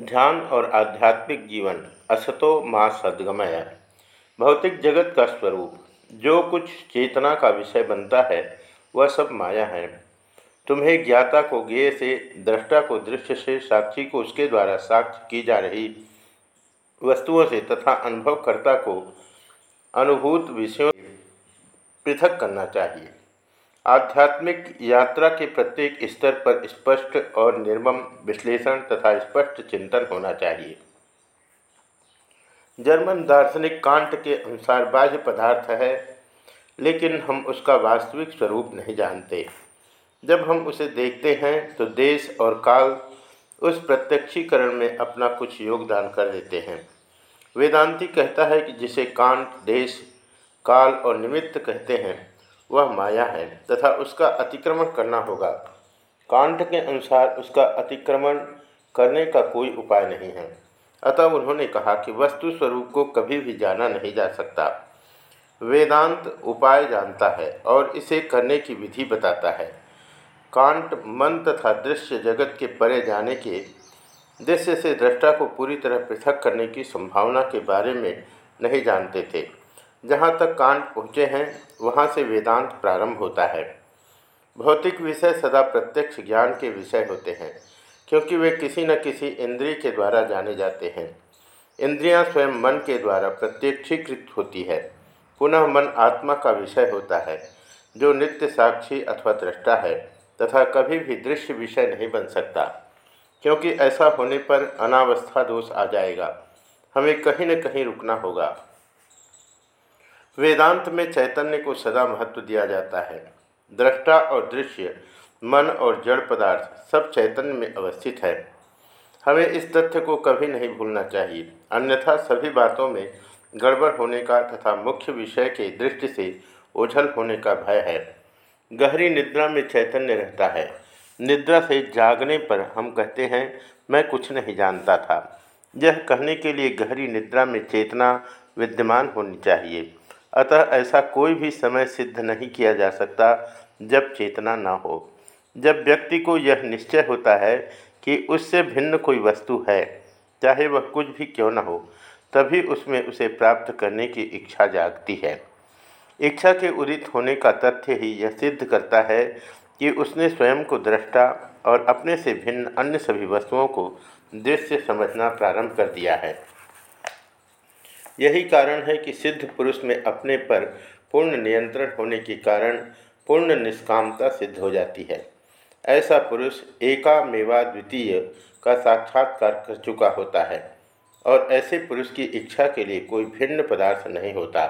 ध्यान और आध्यात्मिक जीवन असतो माँ सदगमय। भौतिक जगत का स्वरूप, जो कुछ चेतना का विषय बनता है, वह सब माया है। तुम्हें ज्ञाता को ज्ञेय से, दृष्टा को दृश्य से, साक्षी को उसके द्वारा साक्ष्य की जा रही वस्तुओं से तथा अनुभवकर्ता को अनुभूत विषयों पृथक करना चाहिए। आध्यात्मिक यात्रा के प्रत्येक स्तर पर स्पष्ट और निर्मम विश्लेषण तथा स्पष्ट चिंतन होना चाहिए। जर्मन दार्शनिक कांट के अनुसार बाह्य पदार्थ है, लेकिन हम उसका वास्तविक स्वरूप नहीं जानते। जब हम उसे देखते हैं तो देश और काल उस प्रत्यक्षीकरण में अपना कुछ योगदान कर देते हैं। वेदांती कहता है कि जिसे कांट, देश, काल और निमित्त कहते हैं वह माया है तथा उसका अतिक्रमण करना होगा। कांट के अनुसार उसका अतिक्रमण करने का कोई उपाय नहीं है। अतः उन्होंने कहा कि वस्तु स्वरूप को कभी भी जाना नहीं जा सकता। वेदांत उपाय जानता है और इसे करने की विधि बताता है। कांट मन तथा दृश्य जगत के परे जाने के दृश्य से दृष्टा को पूरी तरह पृथक करने की संभावना के बारे में नहीं जानते थे। जहाँ तक कांट पहुँचे हैं, वहाँ से वेदांत प्रारंभ होता है। भौतिक विषय सदा प्रत्यक्ष ज्ञान के विषय होते हैं, क्योंकि वे किसी न किसी इंद्रिय के द्वारा जाने जाते हैं। इंद्रियाँ स्वयं मन के द्वारा प्रत्यक्षीकृत होती है। पुनः मन आत्मा का विषय होता है, जो नित्य साक्षी अथवा दृष्टा है, तथा कभी भी दृश्य विषय नहीं बन सकता। क्योंकि ऐसा होने पर अनावस्था दोष आ जाएगा। हमें कहीं न कहीं रुकना होगा। वेदांत में चैतन्य को सदा महत्व दिया जाता है। दृष्टा और दृश्य, मन और जड़ पदार्थ सब चैतन्य में अवस्थित है। हमें इस तथ्य को कभी नहीं भूलना चाहिए। अन्यथा सभी बातों में गड़बड़ होने का तथा मुख्य विषय के दृष्टि से ओझल होने का भय है। गहरी निद्रा में चैतन्य रहता है। निद्रा से जागने पर हम कहते हैं, मैं कुछ नहीं जानता था। यह कहने के लिए गहरी निद्रा में चेतना विद्यमान होनी चाहिए। अतः ऐसा कोई भी समय सिद्ध नहीं किया जा सकता जब चेतना न हो। जब व्यक्ति को यह निश्चय होता है कि उससे भिन्न कोई वस्तु है, चाहे वह कुछ भी क्यों न हो, तभी उसमें उसे प्राप्त करने की इच्छा जागती है। इच्छा के उदित होने का तथ्य ही यह सिद्ध करता है कि उसने स्वयं को दृष्टा और अपने से भिन्न अन्य सभी वस्तुओं को दृश्य समझना प्रारंभ कर दिया है। यही कारण है कि सिद्ध पुरुष में अपने पर पूर्ण नियंत्रण होने के कारण पूर्ण निष्कामता सिद्ध हो जाती है। ऐसा पुरुष एका मेवा द्वितीय का साक्षात्कार कर चुका होता है और ऐसे पुरुष की इच्छा के लिए कोई भिन्न पदार्थ नहीं होता।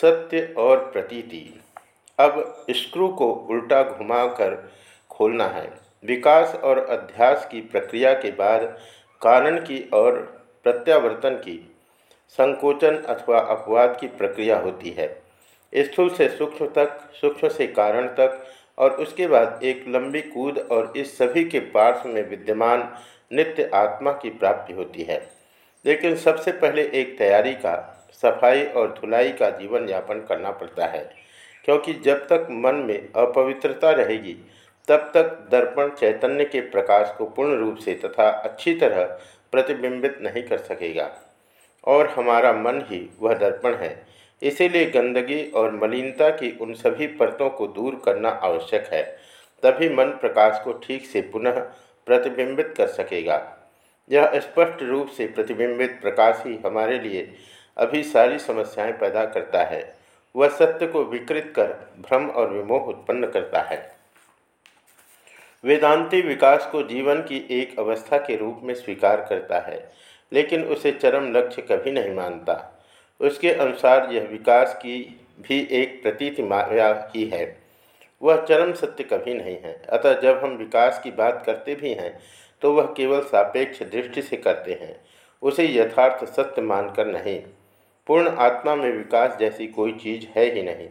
सत्य और प्रतीति। अब स्क्रू को उल्टा घुमाकर खोलना है। विकास और अध्यास की प्रक्रिया के बाद कारण की और प्रत्यावर्तन की, संकोचन अथवा अपवाद की प्रक्रिया होती है। स्थूल से सूक्ष्म तक, सूक्ष्म से कारण तक और उसके बाद एक लंबी कूद और इस सभी के पार्श्व में विद्यमान नित्य आत्मा की प्राप्ति होती है। लेकिन सबसे पहले एक तैयारी का, सफ़ाई और धुलाई का जीवन यापन करना पड़ता है, क्योंकि जब तक मन में अपवित्रता रहेगी, तब तक दर्पण चैतन्य के प्रकाश को पूर्ण रूप से तथा अच्छी तरह प्रतिबिंबित नहीं कर सकेगा। और हमारा मन ही वह दर्पण है। इसीलिए गंदगी और मलिनता की उन सभी परतों को दूर करना आवश्यक है। तभी मन प्रकाश को ठीक से पुनः प्रतिबिंबित कर सकेगा। यह स्पष्ट रूप से प्रतिबिंबित प्रकाश ही हमारे लिए अभी सारी समस्याएँ पैदा करता है। वह सत्य को विकृत कर भ्रम और विमोह उत्पन्न करता है। वेदांती विकास को जीवन की एक अवस्था के रूप में स्वीकार करता है, लेकिन उसे चरम लक्ष्य कभी नहीं मानता। उसके अनुसार यह विकास की भी एक प्रतीति माया ही है। वह चरम सत्य कभी नहीं है। अतः जब हम विकास की बात करते भी हैं तो वह केवल सापेक्ष दृष्टि से करते हैं। उसे यथार्थ सत्य मानकर नहीं। पूर्ण आत्मा में विकास जैसी कोई चीज़ है ही नहीं।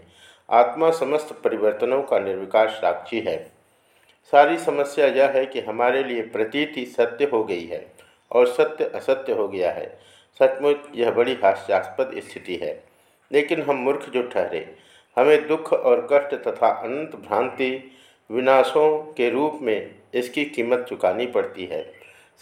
आत्मा समस्त परिवर्तनों का निर्विकास साक्षी है। सारी समस्या यह है कि हमारे लिए प्रतीति सत्य हो गई है और सत्य असत्य हो गया है। सचमुच यह बड़ी हास्यास्पद स्थिति है। लेकिन हम मूर्ख जो ठहरे, हमें दुख और कष्ट तथा अनंत भ्रांति, विनाशों के रूप में इसकी कीमत चुकानी पड़ती है।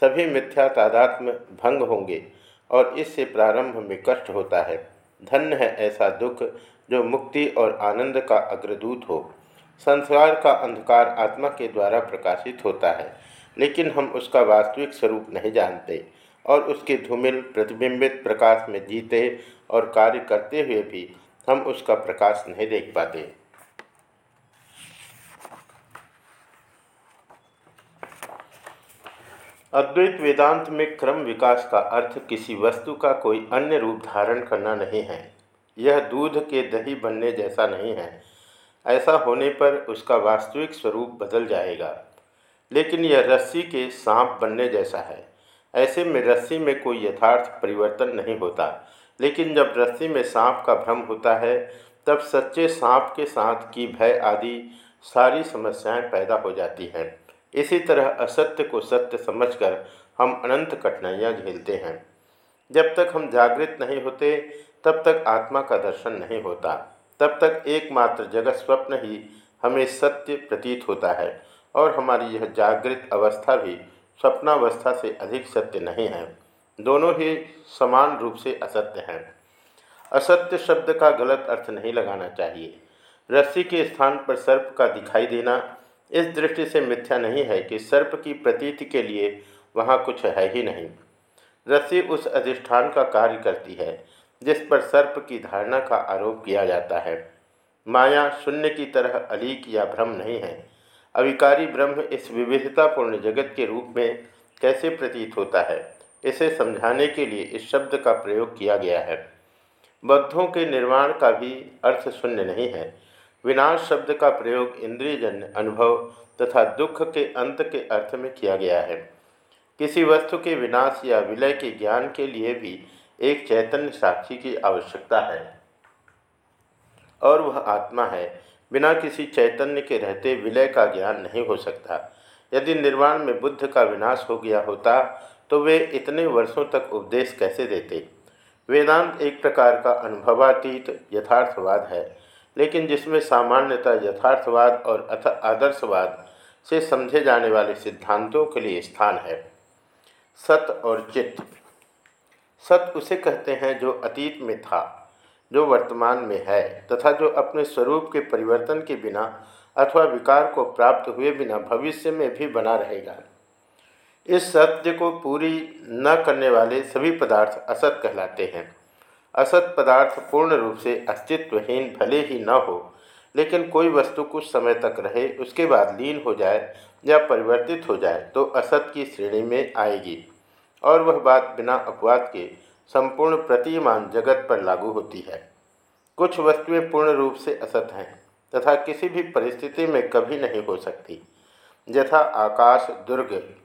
सभी मिथ्या तादात्म भंग होंगे और इससे प्रारंभ में कष्ट होता है। धन्य है ऐसा दुख जो मुक्ति और आनंद का अग्रदूत हो। संसार का अंधकार आत्मा के द्वारा प्रकाशित होता है, लेकिन हम उसका वास्तविक स्वरूप नहीं जानते और उसके धूमिल प्रतिबिंबित प्रकाश में जीते और कार्य करते हुए भी हम उसका प्रकाश नहीं देख पाते। अद्वैत वेदांत में क्रम विकास का अर्थ किसी वस्तु का कोई अन्य रूप धारण करना नहीं है। यह दूध के दही बनने जैसा नहीं है। ऐसा होने पर उसका वास्तविक स्वरूप बदल जाएगा। लेकिन यह रस्सी के सांप बनने जैसा है। ऐसे में रस्सी में कोई यथार्थ परिवर्तन नहीं होता। लेकिन जब रस्सी में सांप का भ्रम होता है, तब सच्चे सांप के साथ की भय आदि सारी समस्याएँ पैदा हो जाती हैं। इसी तरह असत्य को सत्य समझकर हम अनंत कठिनाइयाँ झेलते हैं। जब तक हम जागृत नहीं होते, तब तक आत्मा का दर्शन नहीं होता। तब तक एकमात्र जगत स्वप्न ही हमें सत्य प्रतीत होता है और हमारी यह जागृत अवस्था भी स्वप्नावस्था से अधिक सत्य नहीं है। दोनों ही समान रूप से असत्य हैं। असत्य शब्द का गलत अर्थ नहीं लगाना चाहिए। रस्सी के स्थान पर सर्प का दिखाई देना इस दृष्टि से मिथ्या नहीं है कि सर्प की प्रतीति के लिए वहाँ कुछ है ही नहीं। रस्सी उस अधिष्ठान का कार्य करती है जिस पर सर्प की धारणा का आरोप किया जाता है। माया शून्य की तरह अलीक या भ्रम नहीं है। अविकारी ब्रह्म इस विविधतापूर्ण जगत के रूप में कैसे प्रतीत होता है, इसे समझाने के लिए इस शब्द का प्रयोग किया गया है। बद्धों के निर्माण का भी अर्थ शून्य नहीं है। विनाश शब्द का प्रयोग इंद्रियजन्य अनुभव तथा दुख के अंत के अर्थ में किया गया है। किसी वस्तु के विनाश या विलय के ज्ञान के लिए भी एक चैतन्य साक्षी की आवश्यकता है। और वह आत्मा है। बिना किसी चैतन्य के रहते विलय का ज्ञान नहीं हो सकता। यदि निर्वाण में बुद्ध का विनाश हो गया होता तो वे इतने वर्षों तक उपदेश कैसे देते? वेदांत एक प्रकार का अनुभवातीत, यथार्थवाद है। लेकिन जिसमें सामान्यतः यथार्थवाद और अथ आदर्शवाद से समझे जाने वाले सिद्धांतों के लिए स्थान है। सत और चित्त। सत उसे कहते हैं जो अतीत में था, जो वर्तमान में है, तथा जो अपने स्वरूप के परिवर्तन के बिना अथवा विकार को प्राप्त हुए बिना भविष्य में भी बना रहेगा। इस सत्य को पूरी न करने वाले सभी पदार्थ असत कहलाते हैं। असत पदार्थ पूर्ण रूप से अस्तित्वहीन भले ही न हो, लेकिन कोई वस्तु कुछ समय तक रहे, उसके बाद लीन हो जाए या परिवर्तित हो जाए तो असत की श्रेणी में आएगी। और वह बात बिना अपवाद के संपूर्ण प्रतीयमान जगत पर लागू होती है। कुछ वस्तुएँ पूर्ण रूप से असत हैं, तथा किसी भी परिस्थिति में कभी नहीं हो सकती। यथा आकाश, दुर्ग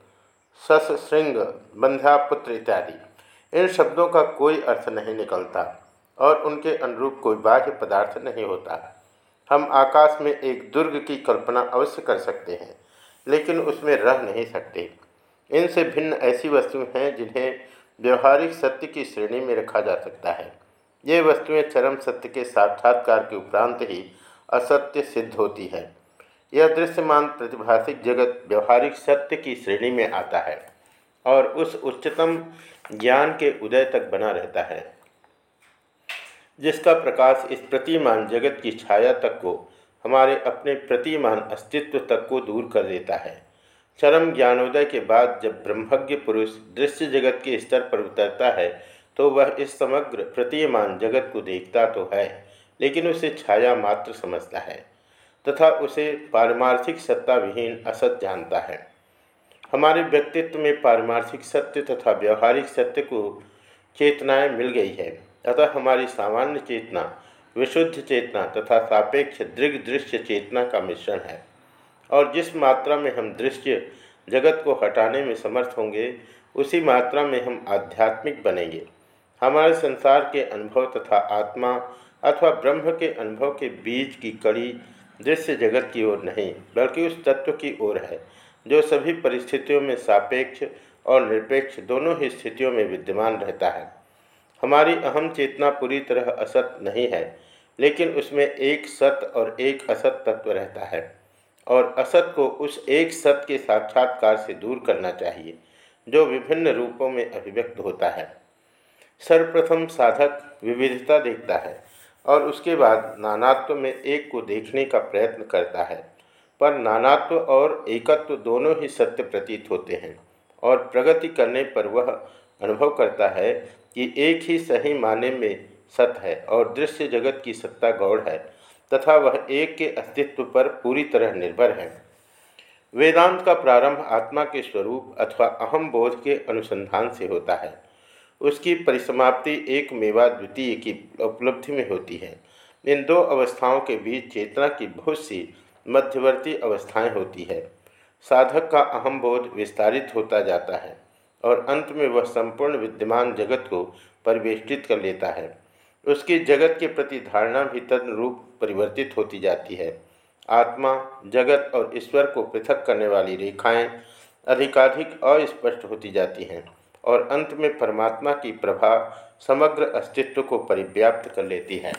सस श्रृंग बंध्यापुत्र इत्यादि। इन शब्दों का कोई अर्थ नहीं निकलता, और उनके अनुरूप कोई बाह्य पदार्थ नहीं होता। हम आकाश में एक दुर्ग की कल्पना अवश्य कर सकते हैं, लेकिन उसमें रह नहीं सकते। इनसे भिन्न ऐसी वस्तुएँ हैं जिन्हें व्यवहारिक सत्य की श्रेणी में रखा जा सकता है। ये वस्तुएँ चरम सत्य के साक्षात्कार के उपरांत ही असत्य सिद्ध होती है। यह दृश्यमान प्रतिभाषिक जगत व्यवहारिक सत्य की श्रेणी में आता है और उस उच्चतम ज्ञान के उदय तक बना रहता है, जिसका प्रकाश इस प्रतिमान जगत की छाया तक को, हमारे अपने प्रतिमान अस्तित्व तक को दूर कर देता है। चरम ज्ञानोदय के बाद जब ब्रह्मज्ञ पुरुष दृश्य जगत के स्तर पर उतरता है तो वह इस समग्र प्रतीयमान जगत को देखता तो है, लेकिन उसे छाया मात्र समझता है, तथा उसे पारमार्थिक सत्ता विहीन असत जानता है। हमारे व्यक्तित्व में पारमार्थिक सत्य तथा व्यवहारिक सत्य को चेतनाएँ मिल गई है, अतः हमारी सामान्य चेतना, विशुद्ध चेतना तथा सापेक्ष दृग दृश्य चेतना का मिश्रण है। और जिस मात्रा में हम दृश्य जगत को हटाने में समर्थ होंगे, उसी मात्रा में हम आध्यात्मिक बनेंगे। हमारे संसार के अनुभव तथा आत्मा अथवा ब्रह्म के अनुभव के बीच की कड़ी दृश्य जगत की ओर नहीं, बल्कि उस तत्व की ओर है, जो सभी परिस्थितियों में सापेक्ष और निरपेक्ष दोनों ही स्थितियों में विद्यमान रहता है। हमारी अहम चेतना पूरी तरह असत नहीं है, लेकिन उसमें एक सत और एक असत तत्व रहता है। और असत को उस एक सत के साक्षात्कार से दूर करना चाहिए, जो विभिन्न रूपों में अभिव्यक्त होता है। सर्वप्रथम साधक विविधता देखता है और उसके बाद नानात्व में एक को देखने का प्रयत्न करता है। पर नानात्व और एकत्व दोनों ही सत्य प्रतीत होते हैं और प्रगति करने पर वह अनुभव करता है कि एक ही सही माने में सत है और दृश्य जगत की सत्ता गौड़ है। तथा वह एक के अस्तित्व पर पूरी तरह निर्भर है। वेदांत का प्रारंभ आत्मा के स्वरूप अथवा अहम बोध के अनुसंधान से होता है। उसकी परिसमाप्ति एक मेवा द्वितीय की उपलब्धि में होती है। इन दो अवस्थाओं के बीच चेतना की बहुत सी मध्यवर्ती अवस्थाएँ होती है। साधक का अहम बोध विस्तारित होता जाता है और अंत में वह संपूर्ण विद्यमान जगत को परिवेष्टित कर लेता है। उसकी जगत के प्रति धारणा भी तदनुरूप परिवर्तित होती जाती है। आत्मा, जगत और ईश्वर को पृथक करने वाली रेखाएँ अधिकाधिक अस्पष्ट होती जाती हैं और अंत में परमात्मा की प्रभा समग्र अस्तित्व को परिव्याप्त कर लेती है।